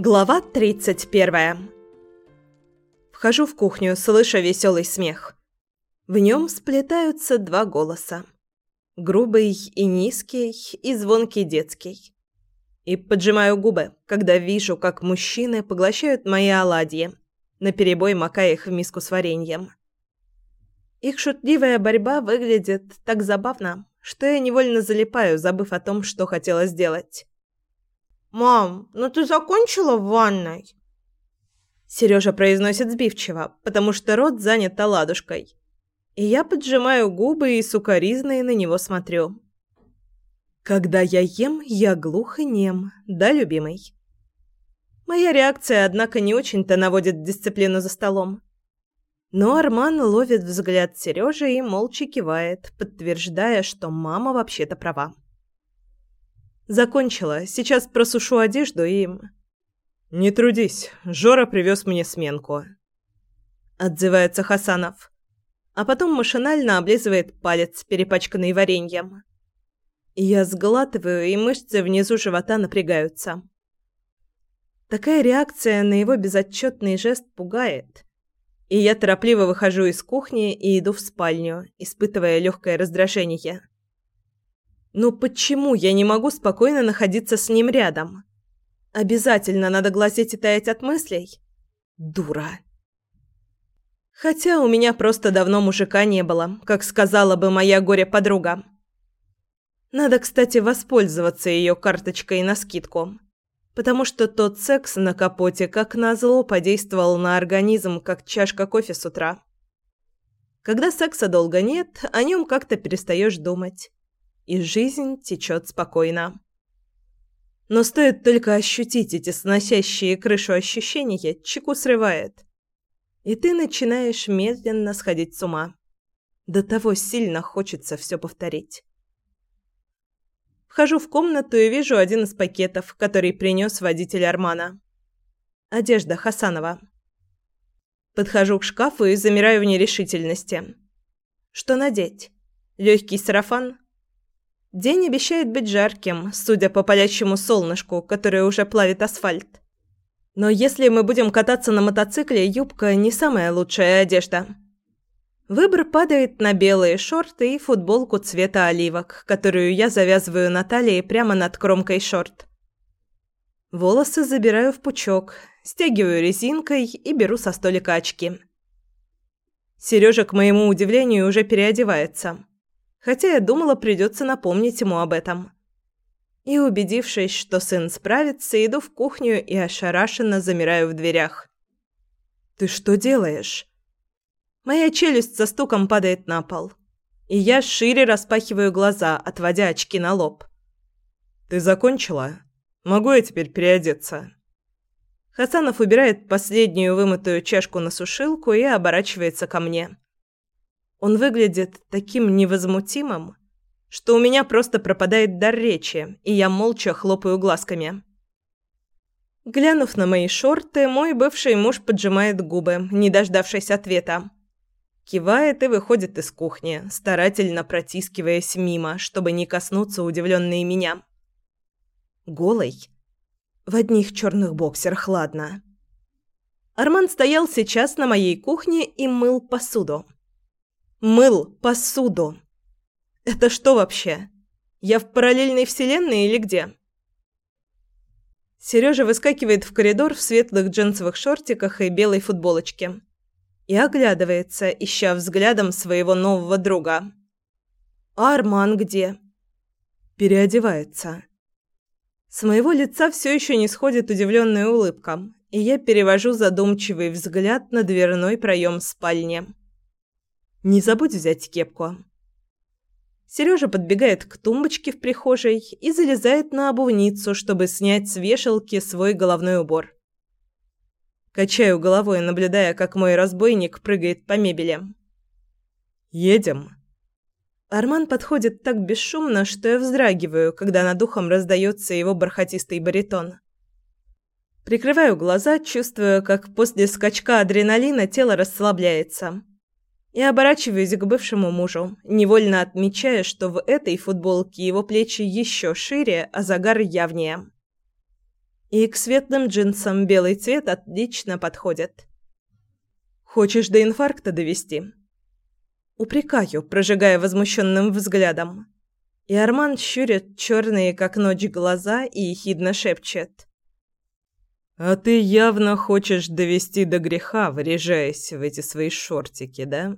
Глава 31. Вхожу в кухню, слыша веселый смех. В нем сплетаются два голоса. Грубый и низкий, и звонкий детский. И поджимаю губы, когда вижу, как мужчины поглощают мои оладьи, наперебой макая их в миску с вареньем. Их шутливая борьба выглядит так забавно, что я невольно залипаю, забыв о том, что хотела сделать. «Мам, ну ты закончила в ванной?» Сережа произносит сбивчиво, потому что рот занят оладушкой. И я поджимаю губы и сукоризной на него смотрю. Когда я ем, я глух и нем, да, любимый? Моя реакция, однако, не очень-то наводит дисциплину за столом. Но Арман ловит взгляд Сережи и молча кивает, подтверждая, что мама вообще-то права. Закончила. Сейчас просушу одежду и... «Не трудись. Жора привез мне сменку». Отзывается Хасанов. А потом машинально облизывает палец, перепачканный вареньем. Я сглатываю, и мышцы внизу живота напрягаются. Такая реакция на его безотчетный жест пугает. И я торопливо выхожу из кухни и иду в спальню, испытывая легкое раздражение. Ну почему я не могу спокойно находиться с ним рядом? Обязательно надо глазеть и таять от мыслей? Дура. Хотя у меня просто давно мужика не было, как сказала бы моя горе-подруга. Надо, кстати, воспользоваться ее карточкой на скидку. Потому что тот секс на капоте как назло подействовал на организм, как чашка кофе с утра. Когда секса долго нет, о нем как-то перестаешь думать и жизнь течет спокойно. Но стоит только ощутить эти сносящие крышу ощущения, чеку срывает. И ты начинаешь медленно сходить с ума. До того сильно хочется все повторить. Вхожу в комнату и вижу один из пакетов, который принес водитель Армана. Одежда Хасанова. Подхожу к шкафу и замираю в нерешительности. Что надеть? Легкий сарафан? День обещает быть жарким, судя по палящему солнышку, которое уже плавит асфальт. Но если мы будем кататься на мотоцикле, юбка не самая лучшая одежда. Выбор падает на белые шорты и футболку цвета оливок, которую я завязываю на талии прямо над кромкой шорт. Волосы забираю в пучок, стягиваю резинкой и беру со столика очки. Сережа, к моему удивлению, уже переодевается хотя я думала, придется напомнить ему об этом. И, убедившись, что сын справится, иду в кухню и ошарашенно замираю в дверях. «Ты что делаешь?» Моя челюсть со стуком падает на пол, и я шире распахиваю глаза, отводя очки на лоб. «Ты закончила? Могу я теперь переодеться?» Хасанов убирает последнюю вымытую чашку на сушилку и оборачивается ко мне. Он выглядит таким невозмутимым, что у меня просто пропадает дар речи, и я молча хлопаю глазками. Глянув на мои шорты, мой бывший муж поджимает губы, не дождавшись ответа. Кивает и выходит из кухни, старательно протискиваясь мимо, чтобы не коснуться удивленной меня. Голый. В одних черных боксерах, ладно. Арман стоял сейчас на моей кухне и мыл посуду мыл посуду. Это что вообще? Я в параллельной вселенной или где? Сережа выскакивает в коридор в светлых джинсовых шортиках и белой футболочке и оглядывается, ища взглядом своего нового друга. А Арман где? Переодевается. С моего лица все еще не сходит удивленная улыбка, и я перевожу задумчивый взгляд на дверной проем спальни. Не забудь взять кепку. Сережа подбегает к тумбочке в прихожей и залезает на обувницу, чтобы снять с вешалки свой головной убор. Качаю головой, наблюдая, как мой разбойник прыгает по мебели. «Едем». Арман подходит так бесшумно, что я вздрагиваю, когда над ухом раздается его бархатистый баритон. Прикрываю глаза, чувствуя, как после скачка адреналина тело расслабляется и оборачиваюсь к бывшему мужу, невольно отмечая, что в этой футболке его плечи еще шире, а загар явнее. И к светлым джинсам белый цвет отлично подходит. Хочешь до инфаркта довести? Упрекаю, прожигая возмущенным взглядом. И Арман щурит черные, как ночь, глаза и ехидно шепчет. «А ты явно хочешь довести до греха, врежаясь в эти свои шортики, да?»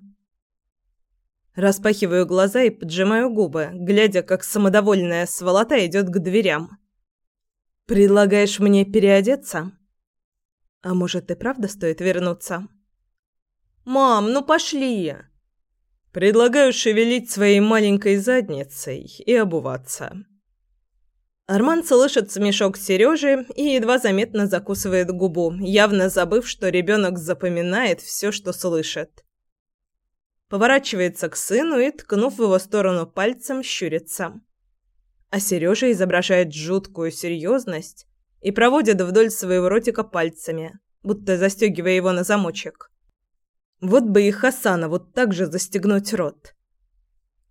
Распахиваю глаза и поджимаю губы, глядя, как самодовольная сволота идет к дверям. «Предлагаешь мне переодеться?» «А может, и правда стоит вернуться?» «Мам, ну пошли!» «Предлагаю шевелить своей маленькой задницей и обуваться». Арман слышит смешок Сережи и едва заметно закусывает губу, явно забыв, что ребенок запоминает все, что слышит. Поворачивается к сыну и, ткнув в его сторону пальцем, щурится. А Сережа изображает жуткую серьезность и проводит вдоль своего ротика пальцами, будто застегивая его на замочек. Вот бы и Хасана вот так же застегнуть рот.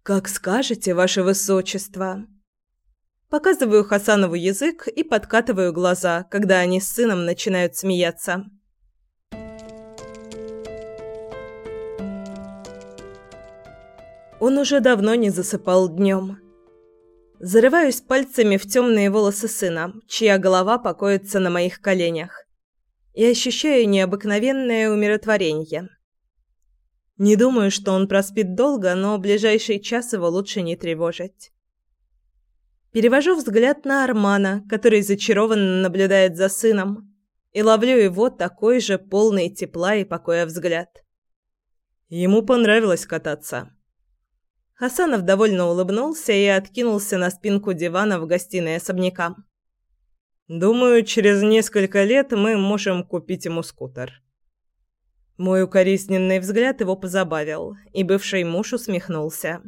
«Как скажете, ваше высочество!» Показываю Хасанову язык и подкатываю глаза, когда они с сыном начинают смеяться. Он уже давно не засыпал днем. Зарываюсь пальцами в темные волосы сына, чья голова покоится на моих коленях, и ощущаю необыкновенное умиротворение. Не думаю, что он проспит долго, но ближайший час его лучше не тревожить. Перевожу взгляд на Армана, который зачарованно наблюдает за сыном, и ловлю его такой же полный тепла и покоя взгляд. Ему понравилось кататься. Хасанов довольно улыбнулся и откинулся на спинку дивана в гостиной особняка. «Думаю, через несколько лет мы можем купить ему скутер». Мой укоризненный взгляд его позабавил, и бывший муж усмехнулся.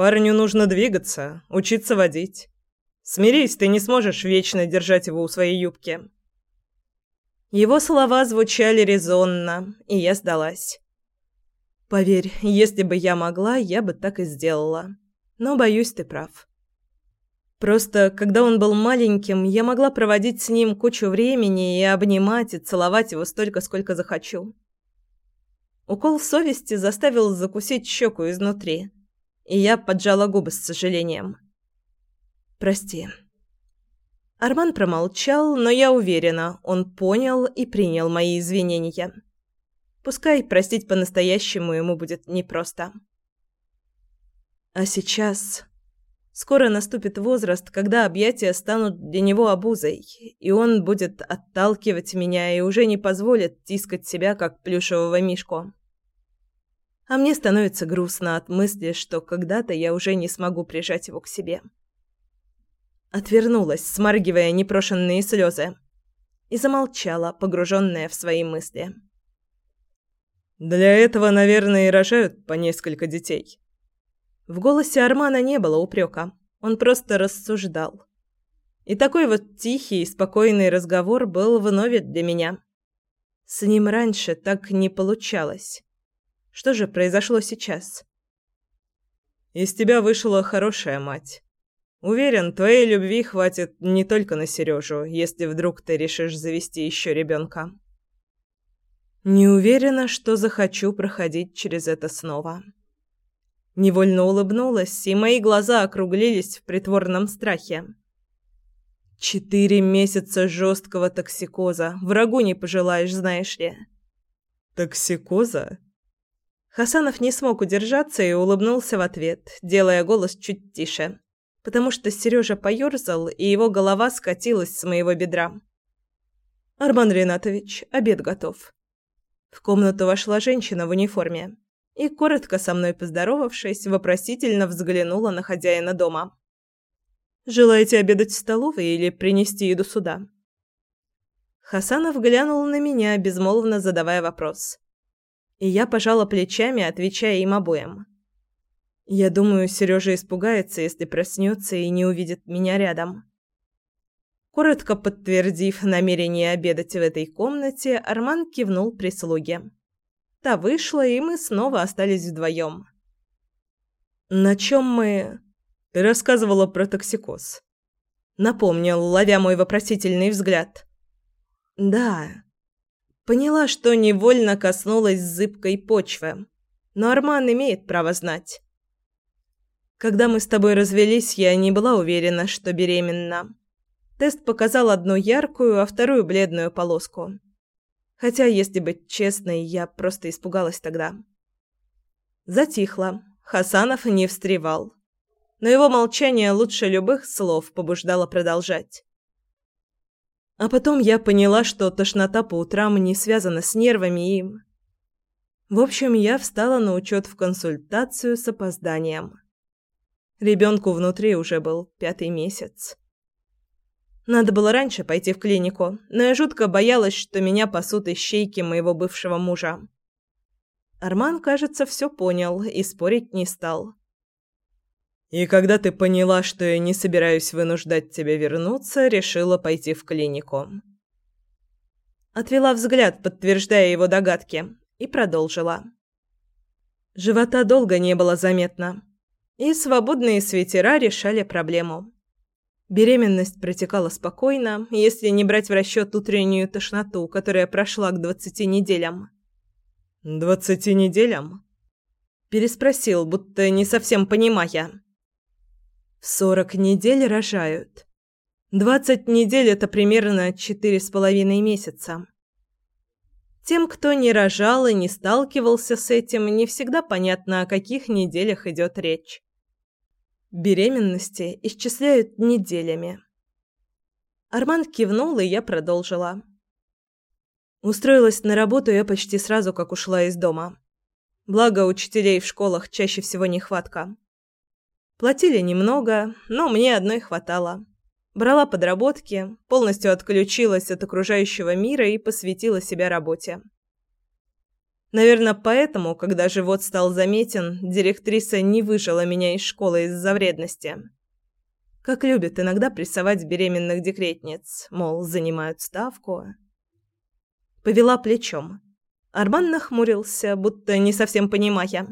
Парню нужно двигаться, учиться водить. Смирись, ты не сможешь вечно держать его у своей юбки. Его слова звучали резонно, и я сдалась. Поверь, если бы я могла, я бы так и сделала. Но боюсь, ты прав. Просто, когда он был маленьким, я могла проводить с ним кучу времени и обнимать и целовать его столько, сколько захочу. Укол совести заставил закусить щеку изнутри и я поджала губы с сожалением. «Прости». Арман промолчал, но я уверена, он понял и принял мои извинения. Пускай простить по-настоящему ему будет непросто. А сейчас... Скоро наступит возраст, когда объятия станут для него обузой, и он будет отталкивать меня и уже не позволит тискать себя, как плюшевого мишку а мне становится грустно от мысли, что когда-то я уже не смогу прижать его к себе. Отвернулась, смаргивая непрошенные слезы, и замолчала, погруженная в свои мысли. «Для этого, наверное, и рожают по несколько детей». В голосе Армана не было упрека, он просто рассуждал. И такой вот тихий и спокойный разговор был вновь для меня. С ним раньше так не получалось. Что же произошло сейчас? Из тебя вышла хорошая мать. Уверен, твоей любви хватит не только на Сережу, если вдруг ты решишь завести еще ребенка. Не уверена, что захочу проходить через это снова. Невольно улыбнулась, и мои глаза округлились в притворном страхе. Четыре месяца жесткого токсикоза. Врагу не пожелаешь, знаешь ли. Токсикоза? Хасанов не смог удержаться и улыбнулся в ответ, делая голос чуть тише, потому что Сережа поёрзал, и его голова скатилась с моего бедра. «Арман Ринатович, обед готов». В комнату вошла женщина в униформе и, коротко со мной поздоровавшись, вопросительно взглянула на хозяина дома. «Желаете обедать в столовой или принести еду сюда?» Хасанов глянул на меня, безмолвно задавая вопрос и я пожала плечами, отвечая им обоим. Я думаю, Сережа испугается, если проснется и не увидит меня рядом. Коротко подтвердив намерение обедать в этой комнате, Арман кивнул прислуге. Та вышла, и мы снова остались вдвоем. «На чем мы...» «Ты рассказывала про токсикоз». Напомнил, ловя мой вопросительный взгляд. Да. Поняла, что невольно коснулась зыбкой почвы. Но Арман имеет право знать. Когда мы с тобой развелись, я не была уверена, что беременна. Тест показал одну яркую, а вторую бледную полоску. Хотя, если быть честной, я просто испугалась тогда. Затихло. Хасанов не встревал но его молчание лучше любых слов побуждало продолжать. А потом я поняла, что тошнота по утрам не связана с нервами и... В общем, я встала на учет в консультацию с опозданием. Ребенку внутри уже был пятый месяц. Надо было раньше пойти в клинику, но я жутко боялась, что меня пасут ищейки моего бывшего мужа. Арман, кажется, все понял и спорить не стал. И когда ты поняла, что я не собираюсь вынуждать тебя вернуться, решила пойти в клинику. Отвела взгляд, подтверждая его догадки, и продолжила. Живота долго не было заметно, и свободные свитера решали проблему. Беременность протекала спокойно, если не брать в расчет утреннюю тошноту, которая прошла к двадцати неделям. «Двадцати неделям?» Переспросил, будто не совсем понимая. В сорок недель рожают. Двадцать недель – это примерно четыре с половиной месяца. Тем, кто не рожал и не сталкивался с этим, не всегда понятно, о каких неделях идет речь. Беременности исчисляют неделями. Арман кивнул, и я продолжила. Устроилась на работу я почти сразу, как ушла из дома. Благо, учителей в школах чаще всего нехватка. Платили немного, но мне одной хватало. Брала подработки, полностью отключилась от окружающего мира и посвятила себя работе. Наверное, поэтому, когда живот стал заметен, директриса не выжила меня из школы из-за вредности. Как любят иногда прессовать беременных декретниц, мол, занимают ставку. Повела плечом. Арман нахмурился, будто не совсем понимая.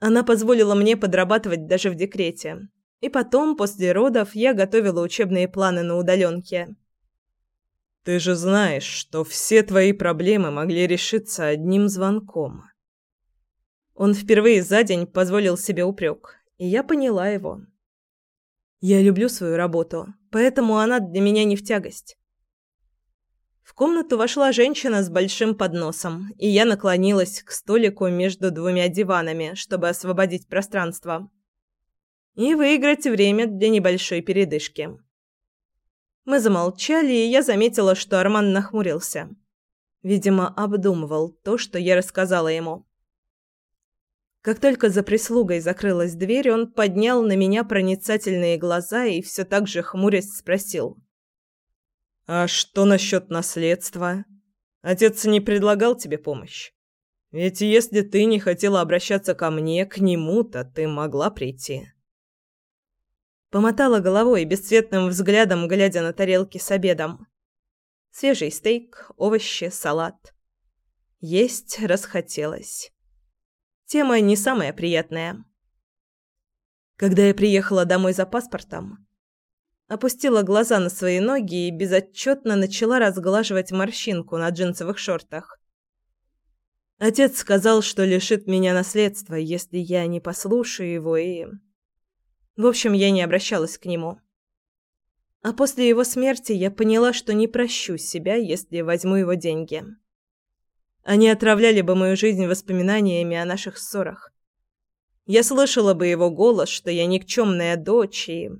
Она позволила мне подрабатывать даже в декрете. И потом, после родов, я готовила учебные планы на удаленке. «Ты же знаешь, что все твои проблемы могли решиться одним звонком». Он впервые за день позволил себе упрек, и я поняла его. Я люблю свою работу, поэтому она для меня не в тягость. Комнату вошла женщина с большим подносом, и я наклонилась к столику между двумя диванами, чтобы освободить пространство. И выиграть время для небольшой передышки. Мы замолчали, и я заметила, что Арман нахмурился. Видимо, обдумывал то, что я рассказала ему. Как только за прислугой закрылась дверь, он поднял на меня проницательные глаза и все так же хмурясь спросил – «А что насчет наследства? Отец не предлагал тебе помощь? Ведь если ты не хотела обращаться ко мне, к нему-то ты могла прийти». Помотала головой бесцветным взглядом, глядя на тарелки с обедом. Свежий стейк, овощи, салат. Есть расхотелось. Тема не самая приятная. Когда я приехала домой за паспортом, опустила глаза на свои ноги и безотчетно начала разглаживать морщинку на джинсовых шортах. Отец сказал, что лишит меня наследства, если я не послушаю его и... В общем, я не обращалась к нему. А после его смерти я поняла, что не прощу себя, если возьму его деньги. Они отравляли бы мою жизнь воспоминаниями о наших ссорах. Я слышала бы его голос, что я никчемная дочь и...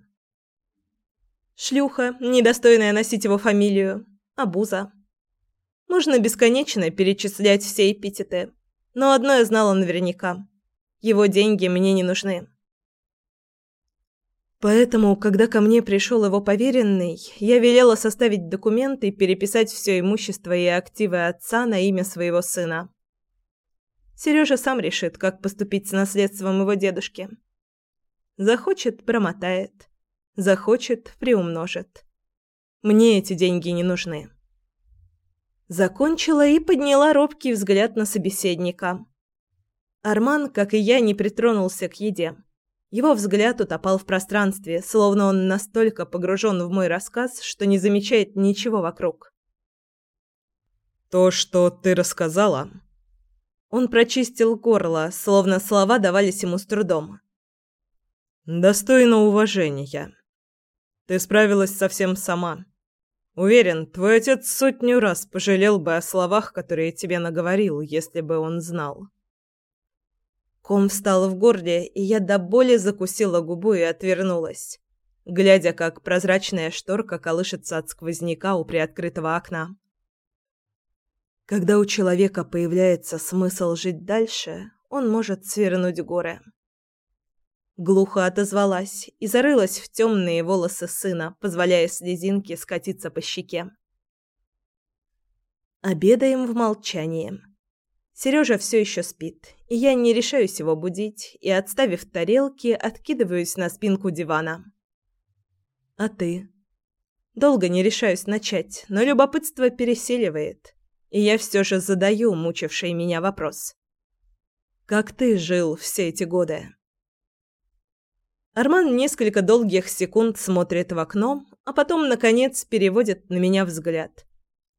Шлюха, недостойная носить его фамилию. Абуза. Можно бесконечно перечислять все эпитеты. Но одно я знала наверняка. Его деньги мне не нужны. Поэтому, когда ко мне пришел его поверенный, я велела составить документы и переписать все имущество и активы отца на имя своего сына. Сережа сам решит, как поступить с наследством его дедушки. Захочет – промотает. Захочет – приумножит. Мне эти деньги не нужны. Закончила и подняла робкий взгляд на собеседника. Арман, как и я, не притронулся к еде. Его взгляд утопал в пространстве, словно он настолько погружен в мой рассказ, что не замечает ничего вокруг. «То, что ты рассказала...» Он прочистил горло, словно слова давались ему с трудом. «Достойно уважения. Ты справилась совсем сама. Уверен, твой отец сотню раз пожалел бы о словах, которые тебе наговорил, если бы он знал». Ком встал в горле, и я до боли закусила губу и отвернулась, глядя, как прозрачная шторка колышется от сквозняка у приоткрытого окна. Когда у человека появляется смысл жить дальше, он может свернуть горы. Глухо отозвалась и зарылась в темные волосы сына, позволяя слезинке скатиться по щеке. Обедаем в молчании. Сережа все еще спит, и я не решаюсь его будить и, отставив тарелки, откидываюсь на спинку дивана. А ты? Долго не решаюсь начать, но любопытство переселивает, и я все же задаю мучивший меня вопрос. Как ты жил все эти годы? Арман несколько долгих секунд смотрит в окно, а потом, наконец, переводит на меня взгляд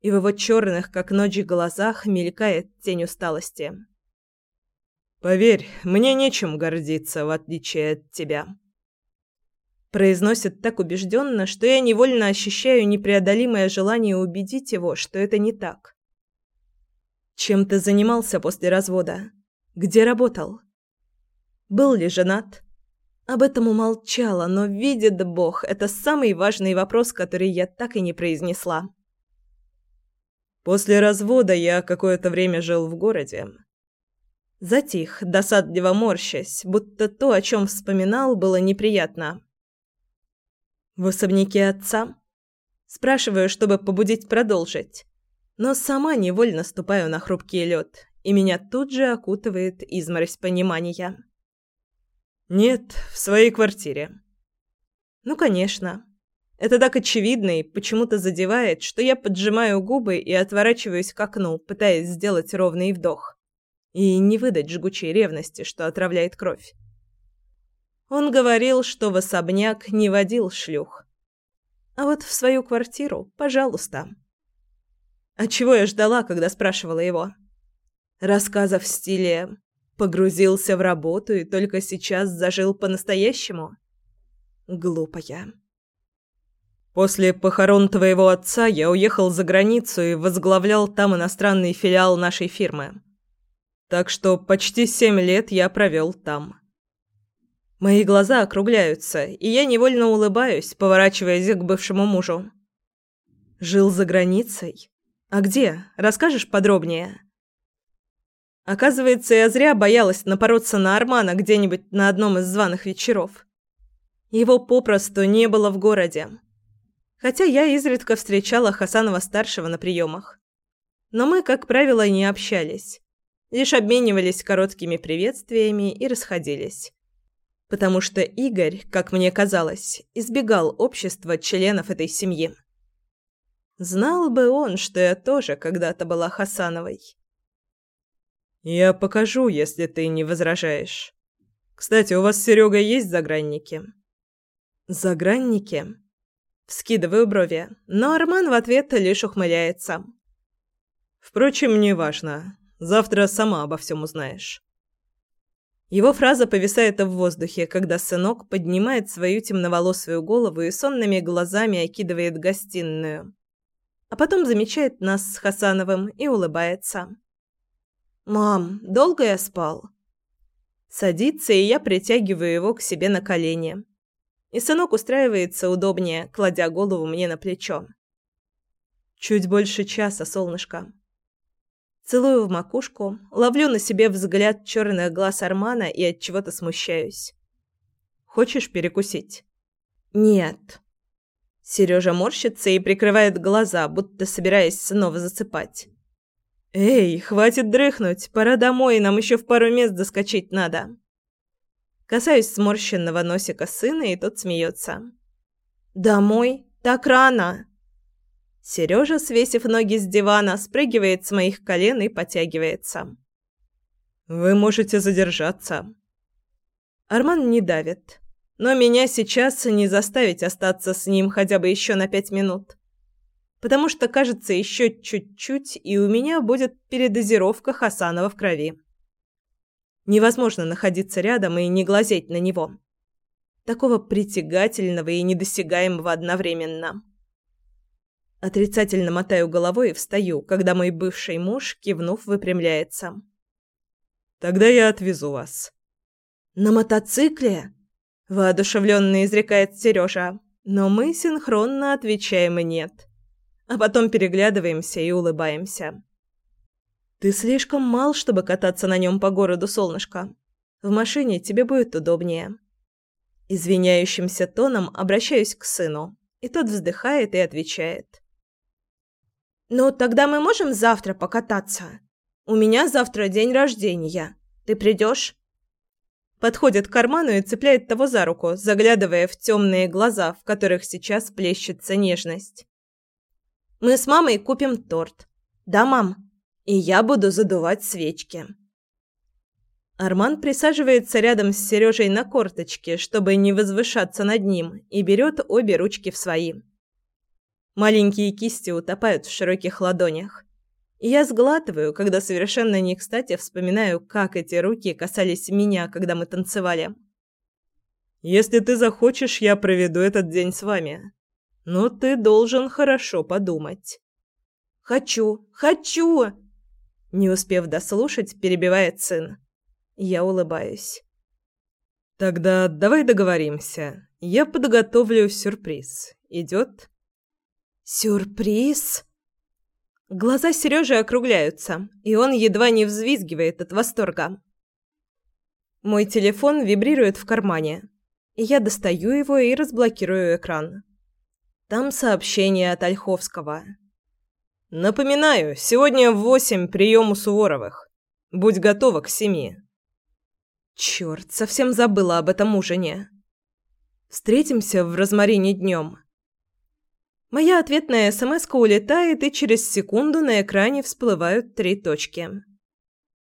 и в его черных, как ночь, глазах мелькает тень усталости. «Поверь, мне нечем гордиться, в отличие от тебя». Произносит так убежденно, что я невольно ощущаю непреодолимое желание убедить его, что это не так. «Чем ты занимался после развода? Где работал? Был ли женат?» Об этом умолчала, но видит Бог, это самый важный вопрос, который я так и не произнесла. После развода я какое-то время жил в городе. Затих, досадливо морщась, будто то, о чем вспоминал, было неприятно. В особняке отца? Спрашиваю, чтобы побудить продолжить. Но сама невольно ступаю на хрупкий лед, и меня тут же окутывает изморозь понимания. Нет, в своей квартире. Ну, конечно. Это так очевидно и почему-то задевает, что я поджимаю губы и отворачиваюсь к окну, пытаясь сделать ровный вдох. И не выдать жгучей ревности, что отравляет кровь. Он говорил, что в особняк не водил шлюх. А вот в свою квартиру, пожалуйста. А чего я ждала, когда спрашивала его? Рассказов в стиле «погрузился в работу и только сейчас зажил по-настоящему»? Глупая. После похорон твоего отца я уехал за границу и возглавлял там иностранный филиал нашей фирмы. Так что почти семь лет я провел там. Мои глаза округляются, и я невольно улыбаюсь, поворачиваясь к бывшему мужу. Жил за границей? А где? Расскажешь подробнее? Оказывается, я зря боялась напороться на Армана где-нибудь на одном из званых вечеров. Его попросту не было в городе хотя я изредка встречала Хасанова-старшего на приемах. Но мы, как правило, не общались, лишь обменивались короткими приветствиями и расходились. Потому что Игорь, как мне казалось, избегал общества членов этой семьи. Знал бы он, что я тоже когда-то была Хасановой. «Я покажу, если ты не возражаешь. Кстати, у вас с Серегой есть загранники?» «Загранники?» Вскидываю брови, но Арман в ответ лишь ухмыляется. Впрочем, неважно. Завтра сама обо всем узнаешь. Его фраза повисает в воздухе, когда сынок поднимает свою темноволосую голову и сонными глазами окидывает гостиную. А потом замечает нас с Хасановым и улыбается. «Мам, долго я спал?» Садится, и я притягиваю его к себе на колени и сынок устраивается удобнее, кладя голову мне на плечо. Чуть больше часа, солнышко. Целую в макушку, ловлю на себе взгляд черных глаз Армана и от чего-то смущаюсь. Хочешь перекусить? Нет. Сережа морщится и прикрывает глаза, будто собираясь снова засыпать. Эй, хватит дрыхнуть, пора домой, нам еще в пару мест доскочить надо. Касаюсь сморщенного носика сына, и тот смеется. «Домой? Так рано!» Сережа, свесив ноги с дивана, спрыгивает с моих колен и потягивается. «Вы можете задержаться». Арман не давит, но меня сейчас не заставить остаться с ним хотя бы еще на пять минут. Потому что, кажется, еще чуть-чуть, и у меня будет передозировка Хасанова в крови. Невозможно находиться рядом и не глазеть на него. Такого притягательного и недосягаемого одновременно. Отрицательно мотаю головой и встаю, когда мой бывший муж, кивнув, выпрямляется. «Тогда я отвезу вас». «На мотоцикле?» – воодушевленно изрекает Сережа, но мы синхронно отвечаем «нет». А потом переглядываемся и улыбаемся. «Ты слишком мал, чтобы кататься на нем по городу, солнышко. В машине тебе будет удобнее». Извиняющимся тоном обращаюсь к сыну, и тот вздыхает и отвечает. «Ну, тогда мы можем завтра покататься? У меня завтра день рождения. Ты придешь?» Подходит к карману и цепляет того за руку, заглядывая в темные глаза, в которых сейчас плещется нежность. «Мы с мамой купим торт. Да, мам? И я буду задувать свечки». Арман присаживается рядом с Сережей на корточке, чтобы не возвышаться над ним, и берет обе ручки в свои. Маленькие кисти утопают в широких ладонях. Я сглатываю, когда совершенно не кстати вспоминаю, как эти руки касались меня, когда мы танцевали. «Если ты захочешь, я проведу этот день с вами. Но ты должен хорошо подумать». «Хочу! Хочу!» Не успев дослушать, перебивает сын. Я улыбаюсь. «Тогда давай договоримся. Я подготовлю сюрприз. Идет?» «Сюрприз?» Глаза Сережи округляются, и он едва не взвизгивает от восторга. Мой телефон вибрирует в кармане, я достаю его и разблокирую экран. Там сообщение от Ольховского. «Напоминаю, сегодня в восемь прием у Суворовых. Будь готова к семи». Черт, совсем забыла об этом ужине. Встретимся в розмарине днем. Моя ответная смс улетает, и через секунду на экране всплывают три точки.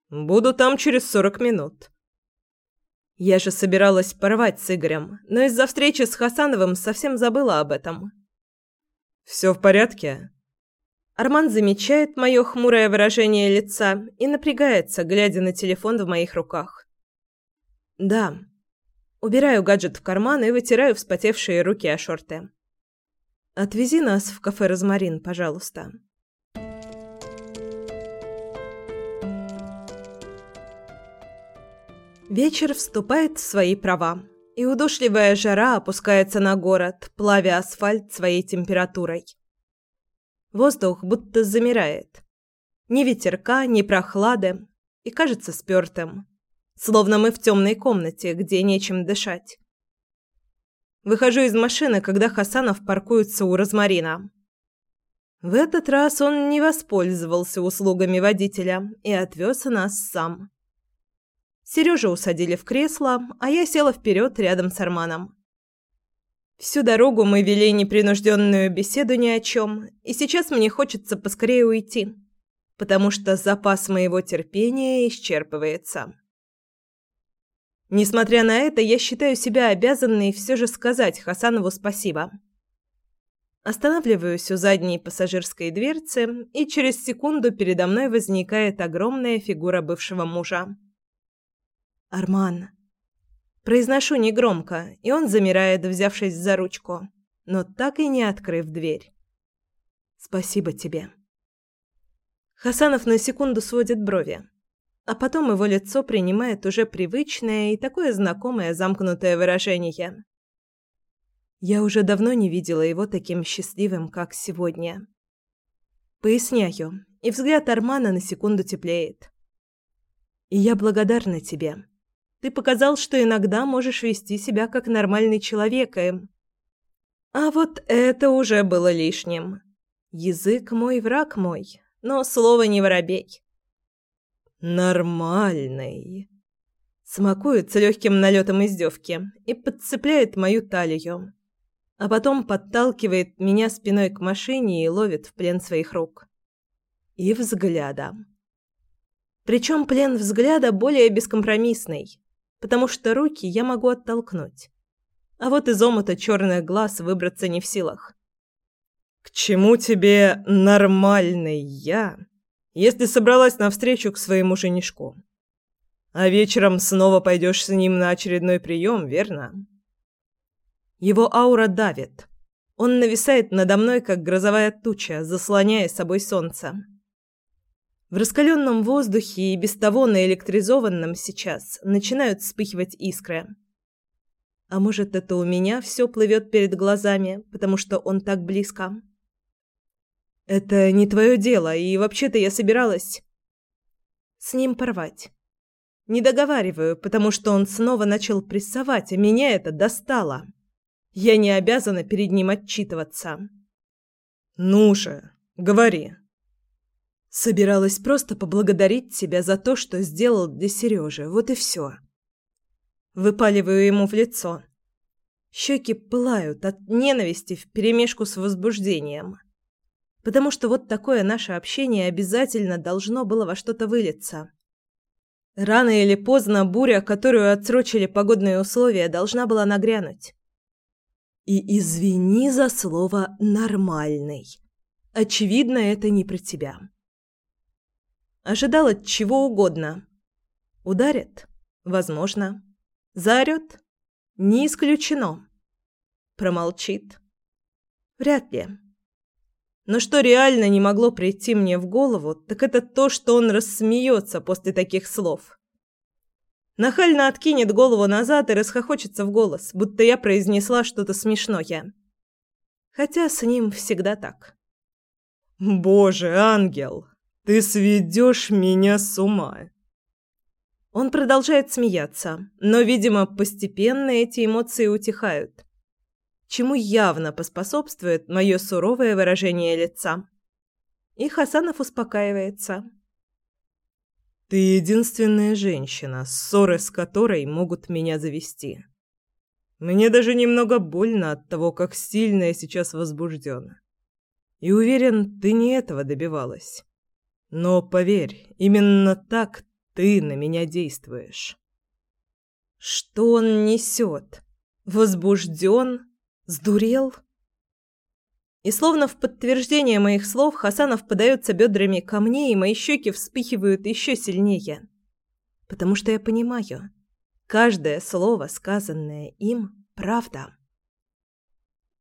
«Буду там через сорок минут». Я же собиралась порвать с Игорем, но из-за встречи с Хасановым совсем забыла об этом. «Все в порядке?» Арман замечает мое хмурое выражение лица и напрягается, глядя на телефон в моих руках. «Да». Убираю гаджет в карман и вытираю вспотевшие руки о шорты. Отвези нас в кафе «Розмарин», пожалуйста. Вечер вступает в свои права, и удушливая жара опускается на город, плавя асфальт своей температурой. Воздух будто замирает. Ни ветерка, ни прохлады, и кажется спёртым. Словно мы в темной комнате, где нечем дышать. Выхожу из машины, когда Хасанов паркуется у Розмарина. В этот раз он не воспользовался услугами водителя и отвез нас сам. Сережу усадили в кресло, а я села вперед рядом с Арманом. Всю дорогу мы вели непринужденную беседу ни о чем, и сейчас мне хочется поскорее уйти, потому что запас моего терпения исчерпывается. Несмотря на это, я считаю себя обязанной все же сказать Хасанову спасибо. Останавливаюсь у задней пассажирской дверцы, и через секунду передо мной возникает огромная фигура бывшего мужа. «Арман». Произношу негромко, и он замирает, взявшись за ручку, но так и не открыв дверь. «Спасибо тебе». Хасанов на секунду сводит брови а потом его лицо принимает уже привычное и такое знакомое замкнутое выражение. Я уже давно не видела его таким счастливым, как сегодня. Поясняю, и взгляд Армана на секунду теплеет. И я благодарна тебе. Ты показал, что иногда можешь вести себя как нормальный человек, и... А вот это уже было лишним. Язык мой, враг мой, но слово не воробей. «Нормальный». Смакует с легким налетом издевки и подцепляет мою талию. А потом подталкивает меня спиной к машине и ловит в плен своих рук. И взгляда. Причем плен взгляда более бескомпромиссный. Потому что руки я могу оттолкнуть. А вот из омута черных глаз выбраться не в силах. «К чему тебе нормальный я, если собралась навстречу к своему женишку? А вечером снова пойдешь с ним на очередной прием, верно?» Его аура давит. Он нависает надо мной, как грозовая туча, заслоняя собой солнце. В раскаленном воздухе и без того наэлектризованном сейчас начинают вспыхивать искры. А может, это у меня все плывет перед глазами, потому что он так близко? Это не твое дело, и вообще-то я собиралась с ним порвать. Не договариваю, потому что он снова начал прессовать, а меня это достало. Я не обязана перед ним отчитываться. Ну же, говори. Собиралась просто поблагодарить тебя за то, что сделал для Сережи. Вот и все. Выпаливаю ему в лицо. Щеки пылают от ненависти вперемешку с возбуждением. Потому что вот такое наше общение обязательно должно было во что-то вылиться. Рано или поздно буря, которую отсрочили погодные условия, должна была нагрянуть. И извини за слово «нормальный». Очевидно, это не про тебя. Ожидал от чего угодно. Ударит? Возможно. Заорет? Не исключено. Промолчит? Вряд ли. Но что реально не могло прийти мне в голову, так это то, что он рассмеется после таких слов. Нахально откинет голову назад и расхохочется в голос, будто я произнесла что-то смешное. Хотя с ним всегда так. «Боже, ангел, ты сведешь меня с ума!» Он продолжает смеяться, но, видимо, постепенно эти эмоции утихают, чему явно поспособствует мое суровое выражение лица. И Хасанов успокаивается. Ты единственная женщина, ссоры с которой могут меня завести. Мне даже немного больно от того, как сильно я сейчас возбужден. И уверен, ты не этого добивалась. Но поверь, именно так ты на меня действуешь. Что он несет? Возбужден? Сдурел? И словно в подтверждение моих слов Хасанов подается бедрами ко мне, и мои щеки вспыхивают еще сильнее. Потому что я понимаю, каждое слово, сказанное им, правда.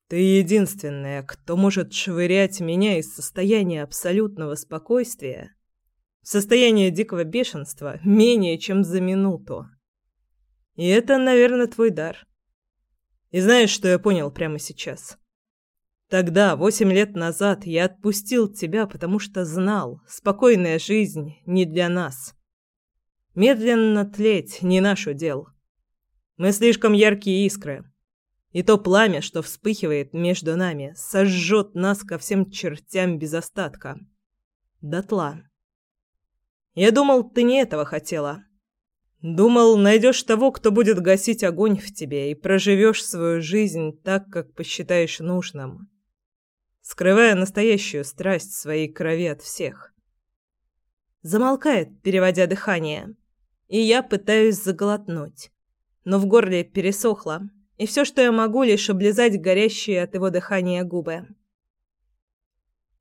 Ты единственная, кто может швырять меня из состояния абсолютного спокойствия в состояние дикого бешенства менее чем за минуту. И это, наверное, твой дар. И знаешь, что я понял прямо сейчас? Тогда, восемь лет назад, я отпустил тебя, потому что знал, спокойная жизнь не для нас. Медленно тлеть не наш удел. Мы слишком яркие искры. И то пламя, что вспыхивает между нами, сожжет нас ко всем чертям без остатка. Дотла. Я думал, ты не этого хотела. Думал, найдешь того, кто будет гасить огонь в тебе, и проживешь свою жизнь так, как посчитаешь нужным скрывая настоящую страсть своей крови от всех. Замолкает, переводя дыхание, и я пытаюсь заглотнуть, но в горле пересохло, и все, что я могу, лишь облизать горящие от его дыхания губы.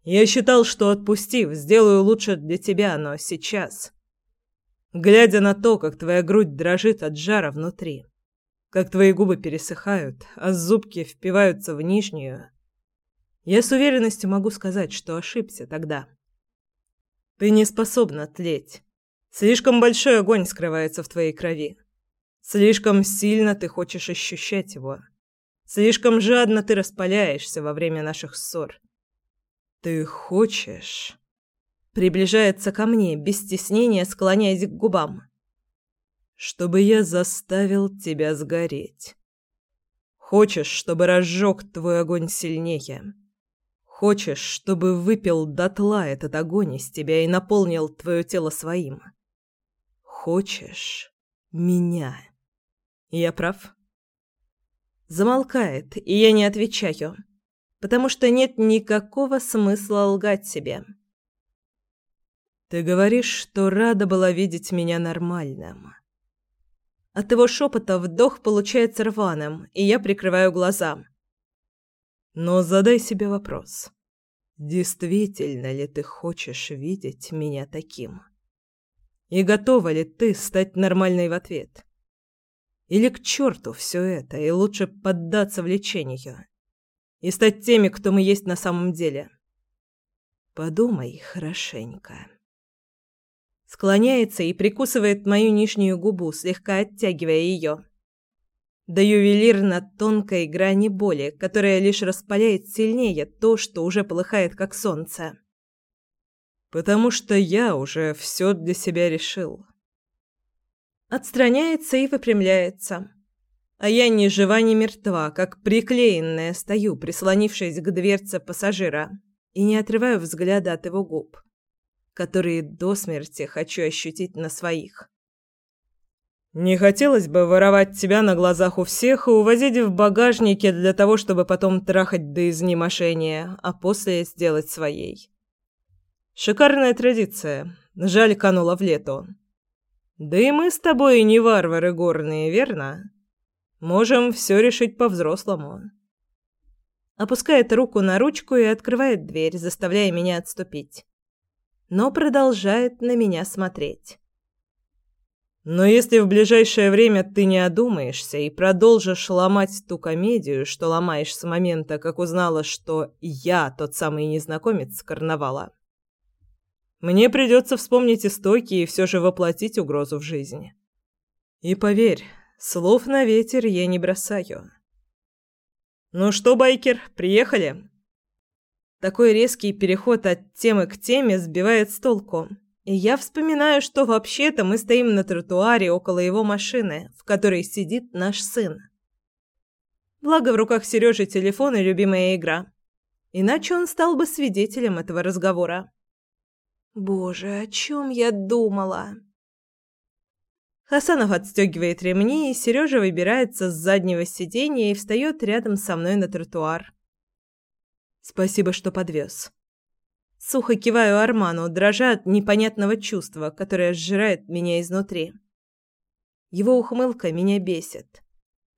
Я считал, что отпустив, сделаю лучше для тебя, но сейчас, глядя на то, как твоя грудь дрожит от жара внутри, как твои губы пересыхают, а зубки впиваются в нижнюю, я с уверенностью могу сказать, что ошибся тогда. Ты не способна тлеть. Слишком большой огонь скрывается в твоей крови. Слишком сильно ты хочешь ощущать его. Слишком жадно ты распаляешься во время наших ссор. Ты хочешь... Приближается ко мне, без стеснения склоняясь к губам. Чтобы я заставил тебя сгореть. Хочешь, чтобы разжег твой огонь сильнее. Хочешь, чтобы выпил дотла этот огонь из тебя и наполнил твое тело своим? Хочешь меня? Я прав? Замолкает, и я не отвечаю, потому что нет никакого смысла лгать себе. Ты говоришь, что рада была видеть меня нормальным. От его шепота вдох получается рваным, и я прикрываю глаза. Но задай себе вопрос. Действительно ли ты хочешь видеть меня таким? И готова ли ты стать нормальной в ответ? Или к черту все это, и лучше поддаться влечению и стать теми, кто мы есть на самом деле? Подумай хорошенько. Склоняется и прикусывает мою нижнюю губу, слегка оттягивая ее. До ювелирно тонкой грани боли, которая лишь распаляет сильнее то, что уже полыхает как солнце. Потому что я уже все для себя решил. Отстраняется и выпрямляется. А я ни жива, ни мертва, как приклеенная стою, прислонившись к дверце пассажира и не отрываю взгляда от его губ, которые до смерти хочу ощутить на своих. Не хотелось бы воровать тебя на глазах у всех и увозить в багажнике для того, чтобы потом трахать до изнеможения, а после сделать своей. Шикарная традиция. Жаль, канула в лету. Да и мы с тобой не варвары горные, верно? Можем все решить по-взрослому опускает руку на ручку и открывает дверь, заставляя меня отступить. Но продолжает на меня смотреть. Но если в ближайшее время ты не одумаешься и продолжишь ломать ту комедию, что ломаешь с момента, как узнала, что я тот самый незнакомец с карнавала, мне придется вспомнить истоки и все же воплотить угрозу в жизнь. И поверь, слов на ветер я не бросаю. «Ну что, байкер, приехали?» Такой резкий переход от темы к теме сбивает с толку. И я вспоминаю, что вообще-то мы стоим на тротуаре около его машины, в которой сидит наш сын. Благо в руках Сережи телефон и любимая игра. Иначе он стал бы свидетелем этого разговора. Боже, о чем я думала? Хасанов отстегивает ремни, и Сережа выбирается с заднего сиденья и встает рядом со мной на тротуар. «Спасибо, что подвез». Сухо киваю Арману, дрожа от непонятного чувства, которое сжирает меня изнутри. Его ухмылка меня бесит,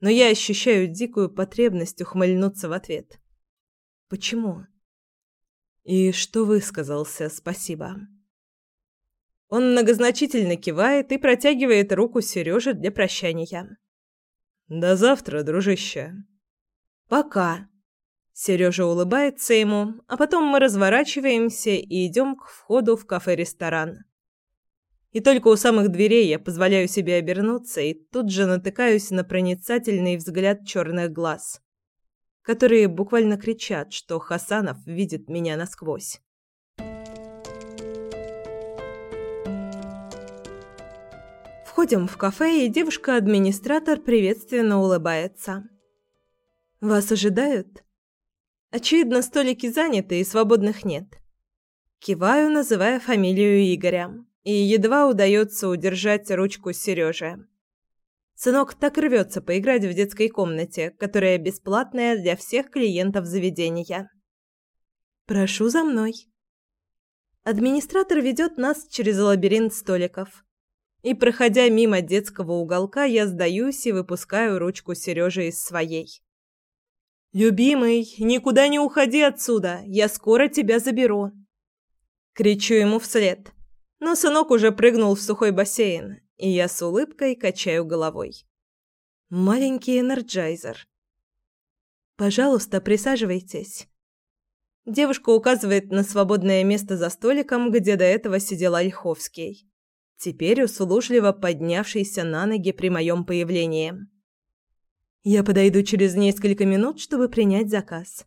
но я ощущаю дикую потребность ухмыльнуться в ответ. Почему? И что высказался «спасибо». Он многозначительно кивает и протягивает руку Сереже для прощания. «До завтра, дружище». «Пока». Сережа улыбается ему, а потом мы разворачиваемся и идем к входу в кафе-ресторан. И только у самых дверей я позволяю себе обернуться и тут же натыкаюсь на проницательный взгляд черных глаз, которые буквально кричат, что Хасанов видит меня насквозь. Входим в кафе, и девушка-администратор приветственно улыбается. «Вас ожидают?» Очевидно, столики заняты и свободных нет. Киваю, называя фамилию Игоря, и едва удается удержать ручку Сережи. Сынок так рвется поиграть в детской комнате, которая бесплатная для всех клиентов заведения. «Прошу за мной». Администратор ведет нас через лабиринт столиков. И, проходя мимо детского уголка, я сдаюсь и выпускаю ручку Сережи из своей. «Любимый, никуда не уходи отсюда, я скоро тебя заберу!» Кричу ему вслед, но сынок уже прыгнул в сухой бассейн, и я с улыбкой качаю головой. Маленький энерджайзер. «Пожалуйста, присаживайтесь». Девушка указывает на свободное место за столиком, где до этого сидел Ольховский теперь услужливо поднявшийся на ноги при моем появлении. «Я подойду через несколько минут, чтобы принять заказ».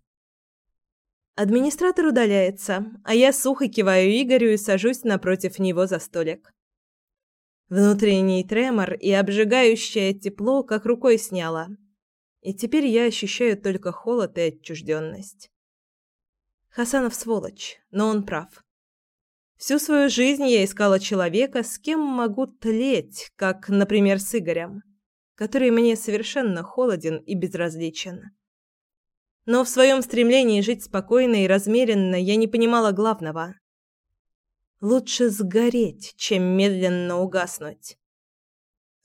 Администратор удаляется, а я сухо киваю Игорю и сажусь напротив него за столик. Внутренний тремор и обжигающее тепло как рукой сняло. И теперь я ощущаю только холод и отчужденность. Хасанов сволочь, но он прав. Всю свою жизнь я искала человека, с кем могу тлеть, как, например, с Игорем, который мне совершенно холоден и безразличен. Но в своем стремлении жить спокойно и размеренно я не понимала главного. Лучше сгореть, чем медленно угаснуть.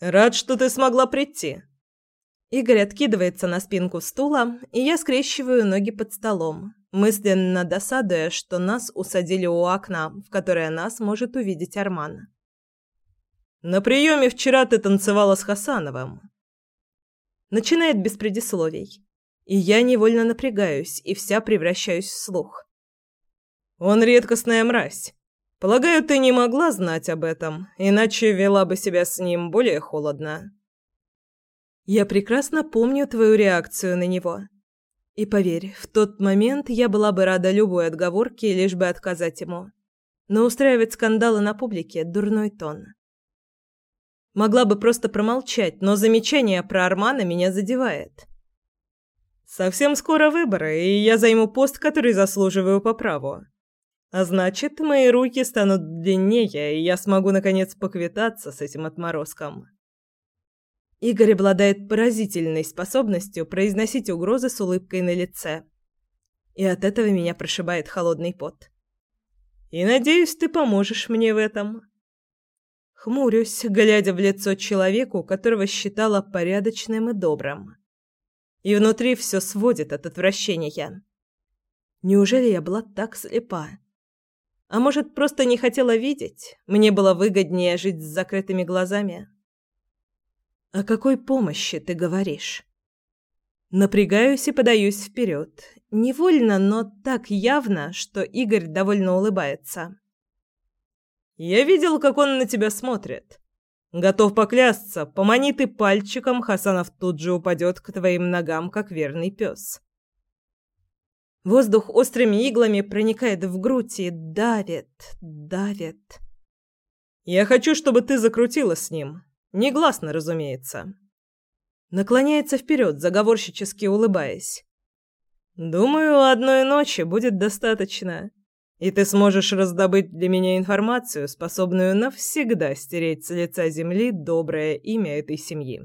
Рад, что ты смогла прийти. Игорь откидывается на спинку стула, и я скрещиваю ноги под столом, мысленно досадуя, что нас усадили у окна, в которое нас может увидеть Арман. На приеме вчера ты танцевала с Хасановым. Начинает без предисловий. И я невольно напрягаюсь и вся превращаюсь в слух. Он редкостная мразь. Полагаю, ты не могла знать об этом, иначе вела бы себя с ним более холодно. Я прекрасно помню твою реакцию на него. И поверь, в тот момент я была бы рада любой отговорке, лишь бы отказать ему. Но устраивать скандалы на публике – дурной тон. Могла бы просто промолчать, но замечание про Армана меня задевает. Совсем скоро выборы, и я займу пост, который заслуживаю по праву. А значит, мои руки станут длиннее, и я смогу наконец поквитаться с этим отморозком. Игорь обладает поразительной способностью произносить угрозы с улыбкой на лице. И от этого меня прошибает холодный пот. И надеюсь, ты поможешь мне в этом. Хмурюсь, глядя в лицо человеку, которого считала порядочным и добрым. И внутри все сводит от отвращения. Неужели я была так слепа? А может, просто не хотела видеть? Мне было выгоднее жить с закрытыми глазами. О какой помощи ты говоришь? Напрягаюсь и подаюсь вперед. Невольно, но так явно, что Игорь довольно улыбается. Я видел, как он на тебя смотрит. Готов поклясться, помани ты пальчиком, Хасанов тут же упадет к твоим ногам, как верный пес. Воздух острыми иглами проникает в грудь и давит, давит. Я хочу, чтобы ты закрутила с ним. Негласно, разумеется. Наклоняется вперед, заговорщически улыбаясь. Думаю, одной ночи будет достаточно, и ты сможешь раздобыть для меня информацию, способную навсегда стереть с лица земли доброе имя этой семьи.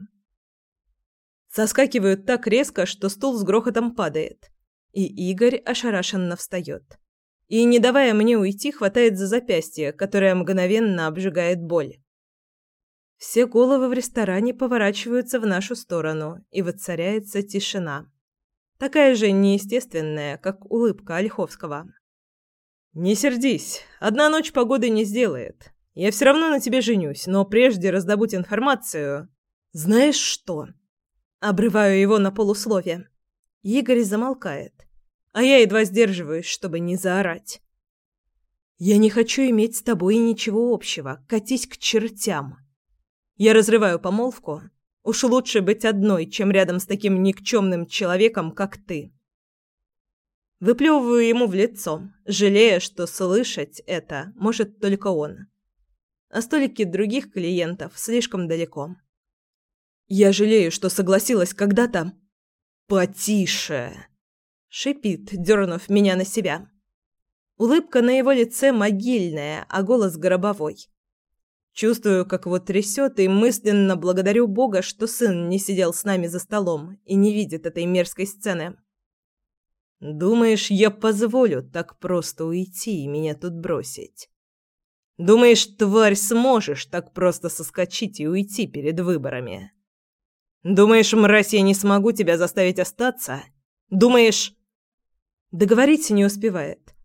Соскакивают так резко, что стул с грохотом падает и Игорь ошарашенно встает. И, не давая мне уйти, хватает за запястье, которое мгновенно обжигает боль. Все головы в ресторане поворачиваются в нашу сторону, и воцаряется тишина. Такая же неестественная, как улыбка Ольховского. «Не сердись. Одна ночь погоды не сделает. Я все равно на тебе женюсь, но прежде раздобудь информацию...» «Знаешь что?» Обрываю его на полусловие. Игорь замолкает, а я едва сдерживаюсь, чтобы не заорать. «Я не хочу иметь с тобой ничего общего. Катись к чертям!» Я разрываю помолвку. Уж лучше быть одной, чем рядом с таким никчемным человеком, как ты. Выплевываю ему в лицо, жалея, что слышать это может только он. А столики других клиентов слишком далеко. Я жалею, что согласилась когда-то «Потише!» — шипит, дернув меня на себя. Улыбка на его лице могильная, а голос гробовой. Чувствую, как его трясет, и мысленно благодарю Бога, что сын не сидел с нами за столом и не видит этой мерзкой сцены. Думаешь, я позволю так просто уйти и меня тут бросить? Думаешь, тварь, сможешь так просто соскочить и уйти перед выборами? Думаешь, мразь, я не смогу тебя заставить остаться? Думаешь...» Договорить не успевает.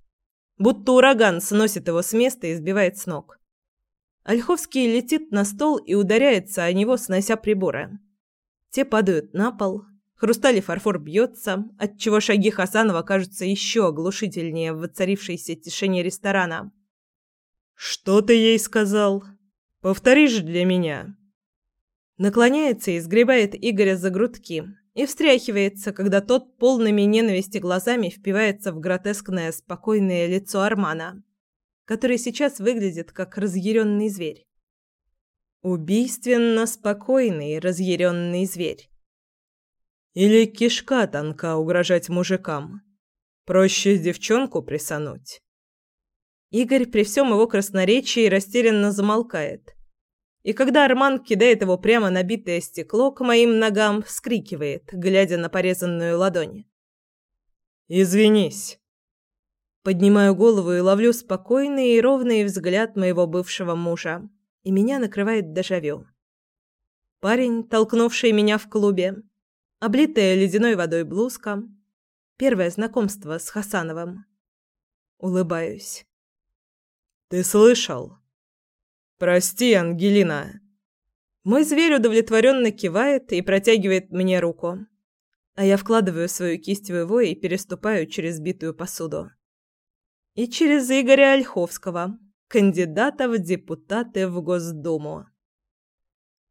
Будто ураган сносит его с места и сбивает с ног. Ольховский летит на стол и ударяется о него, снося приборы. Те падают на пол. Хрусталь и фарфор бьется, отчего шаги Хасанова кажутся еще оглушительнее в воцарившейся тишине ресторана. «Что ты ей сказал? Повторишь для меня?» Наклоняется и сгребает Игоря за грудки и встряхивается, когда тот полными ненависти глазами впивается в гротескное спокойное лицо Армана, который сейчас выглядит как разъяренный зверь. Убийственно спокойный разъяренный зверь. Или кишка тонка угрожать мужикам. Проще девчонку присануть. Игорь при всем его красноречии растерянно замолкает – и когда Арман кидает его прямо на битое стекло к моим ногам, вскрикивает, глядя на порезанную ладонь. «Извинись». Поднимаю голову и ловлю спокойный и ровный взгляд моего бывшего мужа, и меня накрывает дежавю. Парень, толкнувший меня в клубе. Облитая ледяной водой блузка. Первое знакомство с Хасановым. Улыбаюсь. «Ты слышал?» «Прости, Ангелина». Мой зверь удовлетворенно кивает и протягивает мне руку. А я вкладываю свою кисть в его и переступаю через битую посуду. И через Игоря Ольховского, кандидата в депутаты в Госдуму.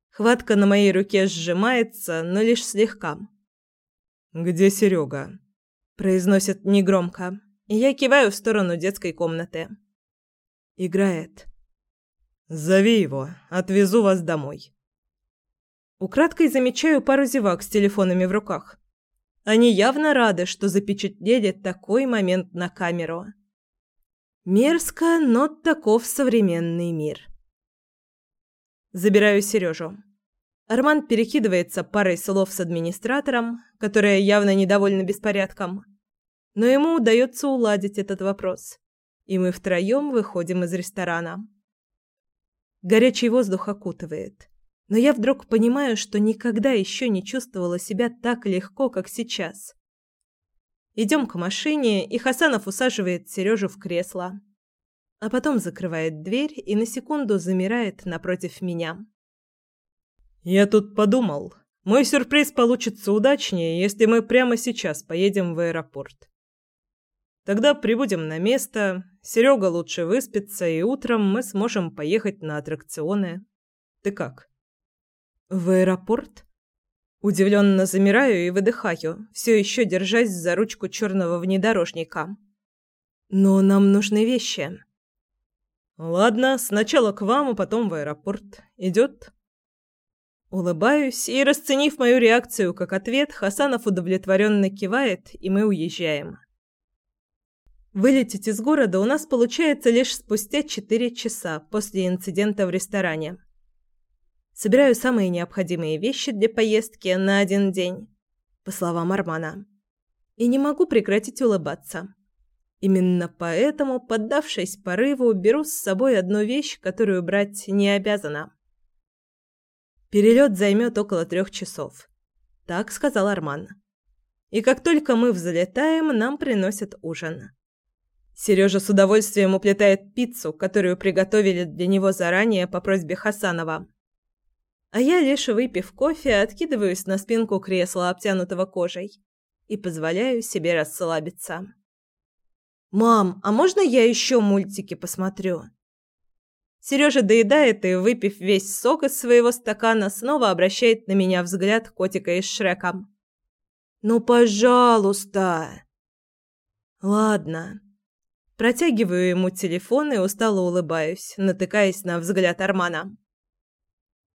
Хватка на моей руке сжимается, но лишь слегка. «Где Серега?» – произносит негромко, и я киваю в сторону детской комнаты. Играет. «Зови его, отвезу вас домой». Украдкой замечаю пару зевак с телефонами в руках. Они явно рады, что запечатлели такой момент на камеру. Мерзко, но таков современный мир. Забираю Сережу. Арман перекидывается парой слов с администратором, которая явно недовольна беспорядком. Но ему удается уладить этот вопрос. И мы втроем выходим из ресторана. Горячий воздух окутывает. Но я вдруг понимаю, что никогда еще не чувствовала себя так легко, как сейчас. Идем к машине, и Хасанов усаживает Сережу в кресло. А потом закрывает дверь и на секунду замирает напротив меня. Я тут подумал, мой сюрприз получится удачнее, если мы прямо сейчас поедем в аэропорт. Тогда прибудем на место, Серега лучше выспится, и утром мы сможем поехать на аттракционы. Ты как? В аэропорт? Удивленно замираю и выдыхаю, все еще держась за ручку черного внедорожника. Но нам нужны вещи. Ладно, сначала к вам, а потом в аэропорт. Идет? Улыбаюсь и, расценив мою реакцию как ответ, Хасанов удовлетворенно кивает, и мы уезжаем. Вылететь из города у нас получается лишь спустя четыре часа после инцидента в ресторане. Собираю самые необходимые вещи для поездки на один день, по словам Армана. И не могу прекратить улыбаться. Именно поэтому, поддавшись порыву, беру с собой одну вещь, которую брать не обязана. Перелет займет около трех часов. Так сказал Арман. И как только мы взлетаем, нам приносят ужин. Сережа с удовольствием уплетает пиццу, которую приготовили для него заранее по просьбе Хасанова. А я, лишь выпив кофе, откидываюсь на спинку кресла, обтянутого кожей, и позволяю себе расслабиться. «Мам, а можно я еще мультики посмотрю?» Сережа доедает и, выпив весь сок из своего стакана, снова обращает на меня взгляд котика из Шрека. «Ну, пожалуйста!» «Ладно». Протягиваю ему телефон и устало улыбаюсь, натыкаясь на взгляд Армана.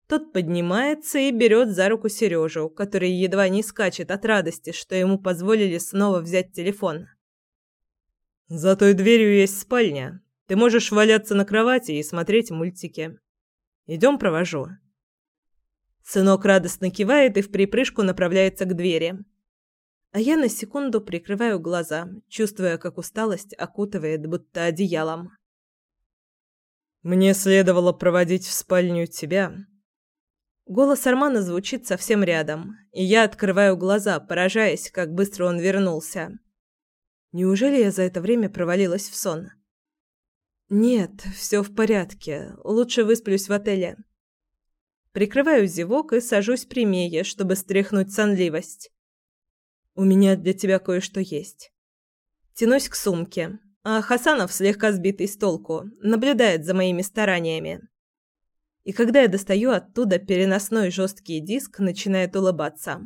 Тот поднимается и берет за руку Сережу, который едва не скачет от радости, что ему позволили снова взять телефон. «За той дверью есть спальня. Ты можешь валяться на кровати и смотреть мультики. Идем, провожу». Сынок радостно кивает и в припрыжку направляется к двери. А я на секунду прикрываю глаза, чувствуя, как усталость окутывает будто одеялом. «Мне следовало проводить в спальню тебя». Голос Армана звучит совсем рядом, и я открываю глаза, поражаясь, как быстро он вернулся. Неужели я за это время провалилась в сон? Нет, все в порядке. Лучше высплюсь в отеле. Прикрываю зевок и сажусь прямее, чтобы стряхнуть сонливость. У меня для тебя кое-что есть. Тянусь к сумке, а Хасанов, слегка сбитый с толку, наблюдает за моими стараниями. И когда я достаю оттуда переносной жесткий диск, начинает улыбаться.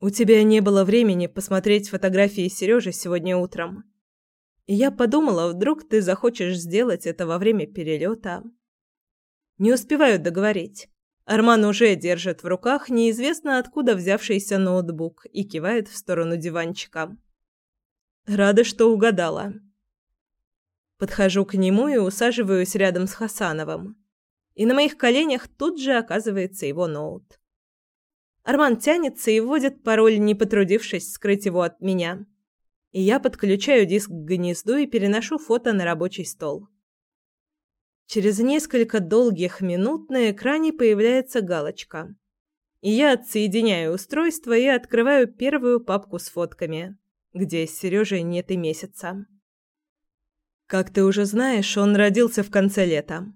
У тебя не было времени посмотреть фотографии Сережи сегодня утром. И я подумала, вдруг ты захочешь сделать это во время перелета. Не успеваю договорить. Арман уже держит в руках неизвестно откуда взявшийся ноутбук и кивает в сторону диванчика. Рада, что угадала. Подхожу к нему и усаживаюсь рядом с Хасановым. И на моих коленях тут же оказывается его ноут. Арман тянется и вводит пароль, не потрудившись скрыть его от меня и я подключаю диск к гнезду и переношу фото на рабочий стол. Через несколько долгих минут на экране появляется галочка. И я отсоединяю устройство и открываю первую папку с фотками, где с Сережей нет и месяца. Как ты уже знаешь, он родился в конце лета.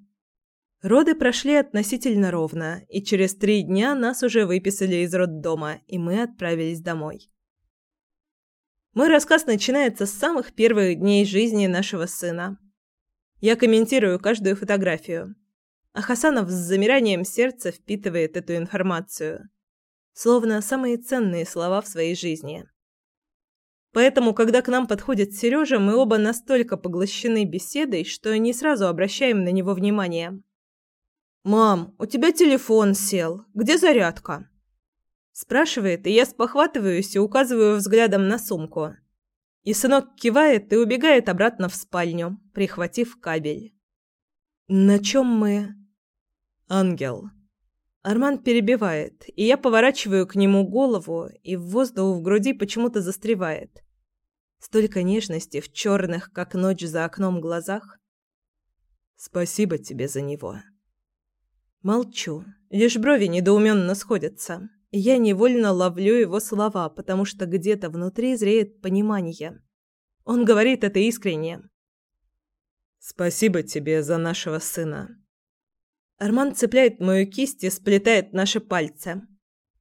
Роды прошли относительно ровно, и через три дня нас уже выписали из роддома, и мы отправились домой. Мой рассказ начинается с самых первых дней жизни нашего сына. Я комментирую каждую фотографию, а Хасанов с замиранием сердца впитывает эту информацию, словно самые ценные слова в своей жизни. Поэтому, когда к нам подходит Сережа, мы оба настолько поглощены беседой, что не сразу обращаем на него внимание. «Мам, у тебя телефон сел. Где зарядка?» Спрашивает, и я спохватываюсь и указываю взглядом на сумку. И сынок кивает и убегает обратно в спальню, прихватив кабель. «На чем мы?» «Ангел». Арман перебивает, и я поворачиваю к нему голову, и в воздуху в груди почему-то застревает. Столько нежности в черных, как ночь за окном, глазах. «Спасибо тебе за него». Молчу. Лишь брови недоуменно сходятся. Я невольно ловлю его слова, потому что где-то внутри зреет понимание. Он говорит это искренне. «Спасибо тебе за нашего сына». Арман цепляет мою кисть и сплетает наши пальцы.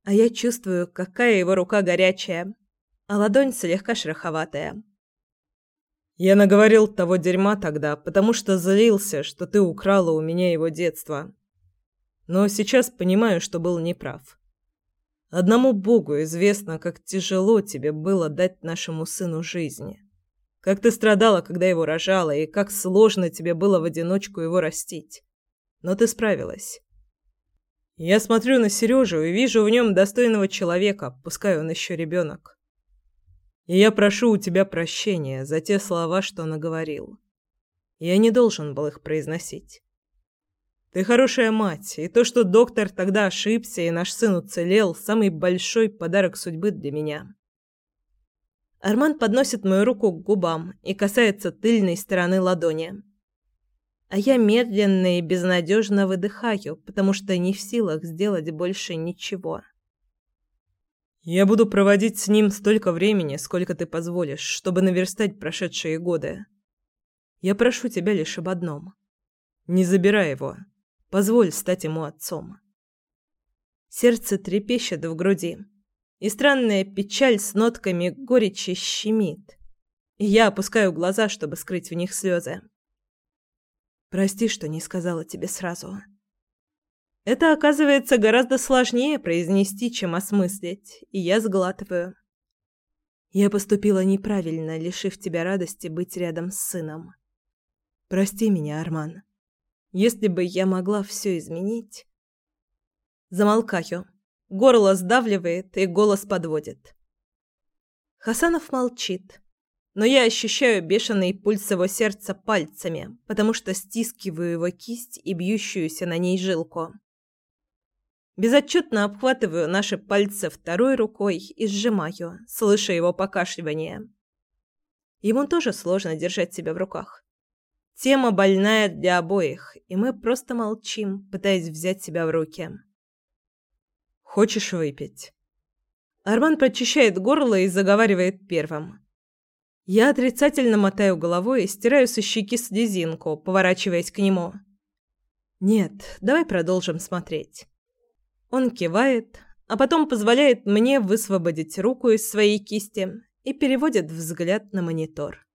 А я чувствую, какая его рука горячая, а ладонь слегка шероховатая. Я наговорил того дерьма тогда, потому что злился, что ты украла у меня его детство но сейчас понимаю, что был неправ. Одному Богу известно, как тяжело тебе было дать нашему сыну жизни. Как ты страдала, когда его рожала, и как сложно тебе было в одиночку его растить. Но ты справилась. Я смотрю на Сережу и вижу в нем достойного человека, пускай он еще ребенок. И я прошу у тебя прощения за те слова, что наговорил. Я не должен был их произносить. Ты хорошая мать, и то, что доктор тогда ошибся и наш сын уцелел, самый большой подарок судьбы для меня. Арман подносит мою руку к губам и касается тыльной стороны ладони. А я медленно и безнадежно выдыхаю, потому что не в силах сделать больше ничего. Я буду проводить с ним столько времени, сколько ты позволишь, чтобы наверстать прошедшие годы. Я прошу тебя лишь об одном. Не забирай его. Позволь стать ему отцом. Сердце трепещет в груди, и странная печаль с нотками горечи щемит. И я опускаю глаза, чтобы скрыть в них слезы. Прости, что не сказала тебе сразу. Это оказывается гораздо сложнее произнести, чем осмыслить, и я сглатываю. Я поступила неправильно, лишив тебя радости быть рядом с сыном. Прости меня, Арман. Если бы я могла все изменить... Замолкаю. Горло сдавливает, и голос подводит. Хасанов молчит, но я ощущаю бешеный пульс его сердца пальцами, потому что стискиваю его кисть и бьющуюся на ней жилку. Безотчетно обхватываю наши пальцы второй рукой и сжимаю, слыша его покашливание. Ему тоже сложно держать себя в руках. Тема больная для обоих, и мы просто молчим, пытаясь взять себя в руки. «Хочешь выпить?» Арман прочищает горло и заговаривает первым. Я отрицательно мотаю головой и стираю со щеки слезинку, поворачиваясь к нему. «Нет, давай продолжим смотреть». Он кивает, а потом позволяет мне высвободить руку из своей кисти и переводит взгляд на монитор.